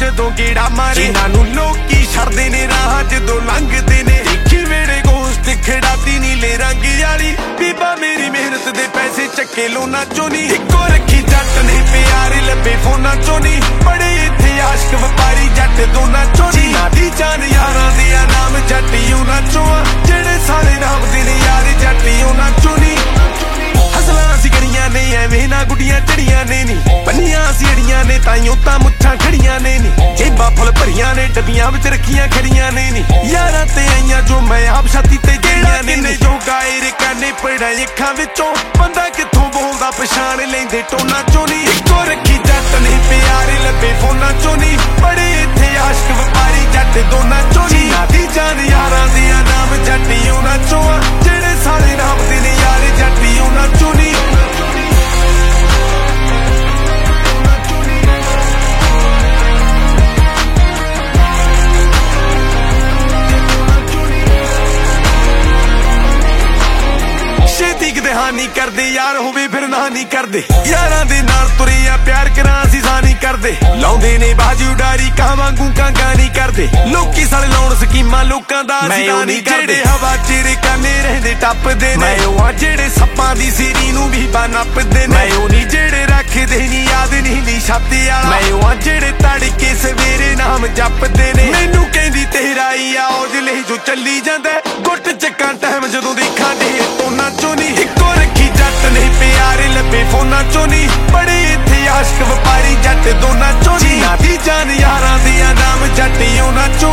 ਜਦੋਂ ਗੇੜਾ ਮਾਰੇ ਜਿਨ੍ਹਾਂ ਨੂੰ ਲੋਕੀ ਛੱਡਦੇ ਨੇ ਰਾਹ ਜਦੋਂ ਲੰਘਦੇ ਨੇ। ਦੇਖੀ ਵੇੜੇ ਗੋਸਟ ਖੜਾਤੀ ਨੀਲੇ ਰੰਗ ਵਾਲੀ। ਬੀਬਾ ਮੇਰੀ ਮਿਹਨਤ ਦੇ ਪੈਸੇ ਚੱਕੇ ਲੋਨਾ ਚੋਂ ਨੀ। ਇੱਕੋ ਰੱਖੀ ਜੱਟ ਨੇ ਪਿਆਰੇ ਲੱਭੇ ਫੋਨਾਂ ਚੋਂ ਨੀ। ਬੜੇ ਇੱਥੇ ਆਸ਼ਕ ਵਪਾਰੀ ਜੱਟ ਦੋਨਾਂ ਚੋਂ ਪੰਨੀਆਂ ਨੇ ਤਾਈਓ ਤਾਂ ਮੁੱਛਾਂ ਖੜੀਆਂ ਨੇ ਨੀ। ਜੇਬਾਂ ਫੁੱਲ ਭਰੀਆਂ ਨੇ, ਡੱਬੀਆਂ ਵਿੱਚ ਰੱਖੀਆਂ ਖੜੀਆਂ ਨੇ ਨੀ। ਯਾਰਾਂ ਤੇ ਆਈਆਂ ਜੋ ਮੈਂ ਆਪ ਛਾਤੀ ਤੇ ਗਈਆਂ ਨੇ ਨੀ। ਜੋ ਗਾਇਰ ਕਾਨੇ ਪੜਾ ਅੱਖਾਂ ਵਿੱਚੋਂ, ਬੰਦਾ ਕਿੱਥੋਂ ਬੋਲਦਾ, ਪਛਾਣ ਲੈਂਦੇ ਟੋਨਾ ਹਾਨੀ ਕਰਦੇ ਯਾਰ ਹੋਵੇ ਫਿਰ ਨਾ ਨਹੀਂ ਕਰਦੇ। ਯਾਰਾਂ ਦੇ ਨਾਲ ਤੁਰੇ ਆ ਪਿਆਰ ਕਰਾਂ ਅਸੀਂ ਸਾਨੀ ਕਰਦੇ। ਲਾਉਂਦੇ ਨੇ ਬਾਜੂ ਡਾਰੀ ਕਾਂ ਵਾਂਗੂ ਕਾਂਗਾ ਨਹੀਂ ਕਰਦੇ। ਲੋਕੀ ਸਾਲੇ ਲਾਉਣ ਸਕੀਮਾਂ ਲੋਕਾਂ ਦਾ ਅਸੀਂ ਉਹ ਨਹੀਂ ਨਹੀਂ ਕਰਦੇ। ਜਿਹੜੇ ਹਵਾ ਚਿਰ ਕਾਨੇ ਰਹਿੰਦੇ ਟੱਪਦੇ ਨੇ। ਮੈਂ ਉਹ ਜਿਹੜੇ ਸੱਪਾਂ ਦੀ ਸੀਰੀ ਨੂੰ ਵੀ ਬਾ ਨੱਪਦੇ ਨੇ। ਮੈਂ ਉਹ ਨਹੀਂ ਜਿਹੜੇ ਰੱਖਦੇ ਨਹੀਂ ਯਾਦ ਨਹੀਂ ਨੀ ਛਾਤੀ ਵਾਲਾ। ਮੈਂ ਉਹ ਜਿਹੜੇ ਤੜਕੇ ਸਵੇਰੇ ਨਾਮ ਜਪਦੇ ਨੇ। ਮੈਨੂੰ ਕਹਿੰਦੀ ਤੇਰਾ ਹੀ ਆ ਔਜਲੇ ਜੋ ਚੱਲੀ ਜਾਂਦਾ। ਗੁੱਟ ਚੱਕਾਂ ਟਾਈਮ ਜਦੋਂ ਦੇਖਾਂ ਦੇ ਤੋਨਾ ਚੋਂ ਨਹੀਂ ਲੱਭੇ ਫੋਨਾਂ ਚੋਂ ਨਹੀਂ ਬੜੇ ਇੱਥੇ ਆਸ਼ਕ ਵਪਾਰੀ ਜੱਟ ਦੋਨਾਂ ਚੋਂ ਨਹੀਂ ਜਾਨ ਯਾਰਾਂ ਦੇ ਆ ਨਾਮ ਜੱਟੀ ਉਹਨਾਂ ਚੋਂ